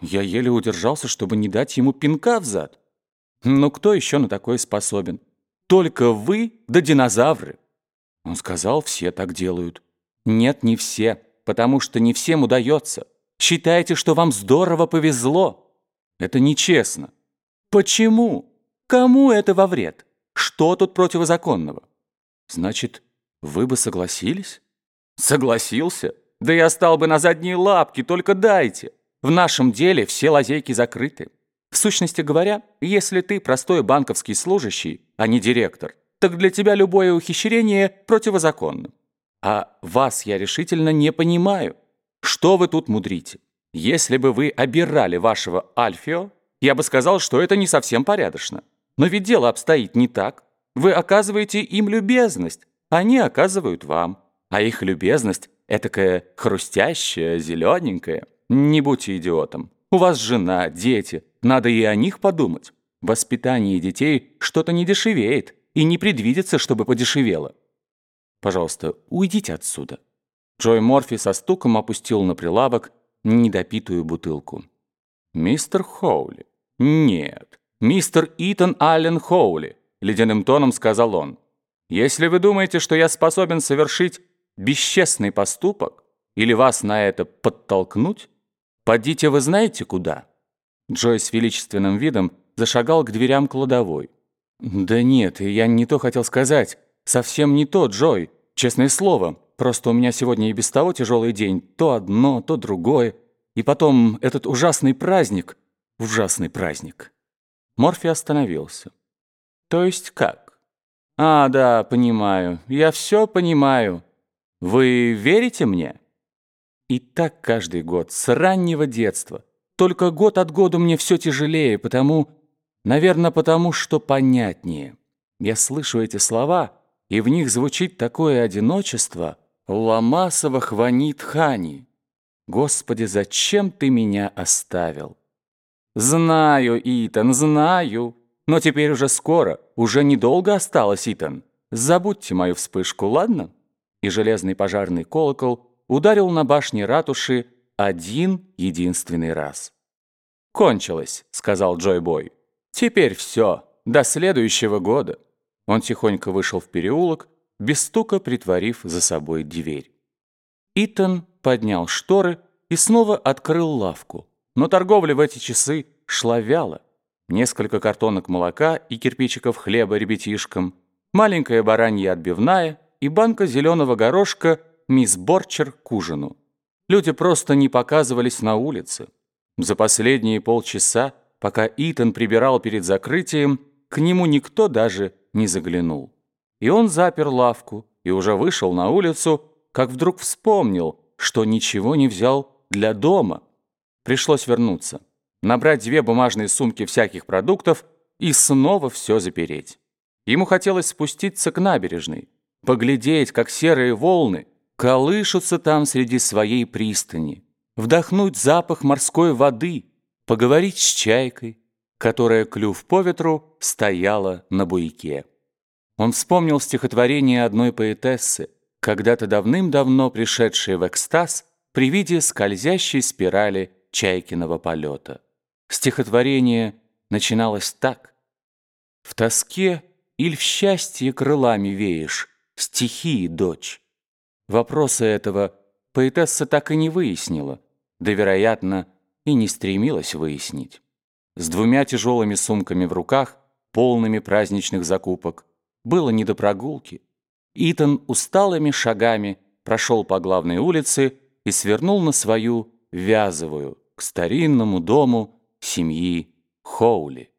Я еле удержался, чтобы не дать ему пинка в зад. Но кто еще на такое способен? Только вы да динозавры. Он сказал, все так делают. Нет, не все, потому что не всем удается. Считайте, что вам здорово повезло. Это нечестно. Почему? Кому это во вред? Что тут противозаконного? Значит, вы бы согласились? Согласился? Да я стал бы на задние лапки, только дайте. В нашем деле все лазейки закрыты. В сущности говоря, если ты простой банковский служащий, а не директор, так для тебя любое ухищрение противозаконно. А вас я решительно не понимаю. Что вы тут мудрите? Если бы вы обирали вашего Альфио, я бы сказал, что это не совсем порядочно. Но ведь дело обстоит не так. Вы оказываете им любезность, они оказывают вам. А их любезность этакая хрустящая, зелененькая. Не будьте идиотом. У вас жена, дети. Надо и о них подумать. Воспитание детей что-то не дешевеет и не предвидится, чтобы подешевело. Пожалуйста, уйдите отсюда. Джой Морфи со стуком опустил на прилавок недопитую бутылку. «Мистер Хоули». «Нет, мистер Итан Аллен Хоули», — ледяным тоном сказал он. «Если вы думаете, что я способен совершить бесчестный поступок или вас на это подтолкнуть, «Подите вы знаете куда?» Джой с величественным видом зашагал к дверям кладовой. «Да нет, я не то хотел сказать. Совсем не то, Джой. Честное слово. Просто у меня сегодня и без того тяжелый день. То одно, то другое. И потом этот ужасный праздник. Ужасный праздник». Морфи остановился. «То есть как?» «А, да, понимаю. Я все понимаю. Вы верите мне?» И так каждый год, с раннего детства. Только год от года мне все тяжелее, потому... Наверное, потому что понятнее. Я слышу эти слова, и в них звучит такое одиночество. Ламасова хванит Хани. Господи, зачем ты меня оставил? Знаю, Итан, знаю. Но теперь уже скоро, уже недолго осталось, Итан. Забудьте мою вспышку, ладно? И железный пожарный колокол ударил на башне ратуши один единственный раз. «Кончилось», — сказал Джой Бой. «Теперь все, до следующего года». Он тихонько вышел в переулок, без стука притворив за собой дверь. Итан поднял шторы и снова открыл лавку. Но торговля в эти часы шла вяло. Несколько картонок молока и кирпичиков хлеба ребятишкам, маленькая баранья отбивная и банка зеленого горошка мисс Борчер к ужину. Люди просто не показывались на улице. За последние полчаса, пока Итан прибирал перед закрытием, к нему никто даже не заглянул. И он запер лавку и уже вышел на улицу, как вдруг вспомнил, что ничего не взял для дома. Пришлось вернуться, набрать две бумажные сумки всяких продуктов и снова все запереть. Ему хотелось спуститься к набережной, поглядеть, как серые волны колышутся там среди своей пристани, вдохнуть запах морской воды, поговорить с чайкой, которая, клюв по ветру, стояла на буйке. Он вспомнил стихотворение одной поэтессы, когда-то давным-давно пришедшей в экстаз при виде скользящей спирали чайкиного полета. Стихотворение начиналось так. «В тоске или в счастье крылами веешь, стихии, дочь, Вопроса этого поэтесса так и не выяснила, да, вероятно, и не стремилась выяснить. С двумя тяжелыми сумками в руках, полными праздничных закупок, было не до прогулки. Итан усталыми шагами прошел по главной улице и свернул на свою Вязовую к старинному дому семьи Хоули.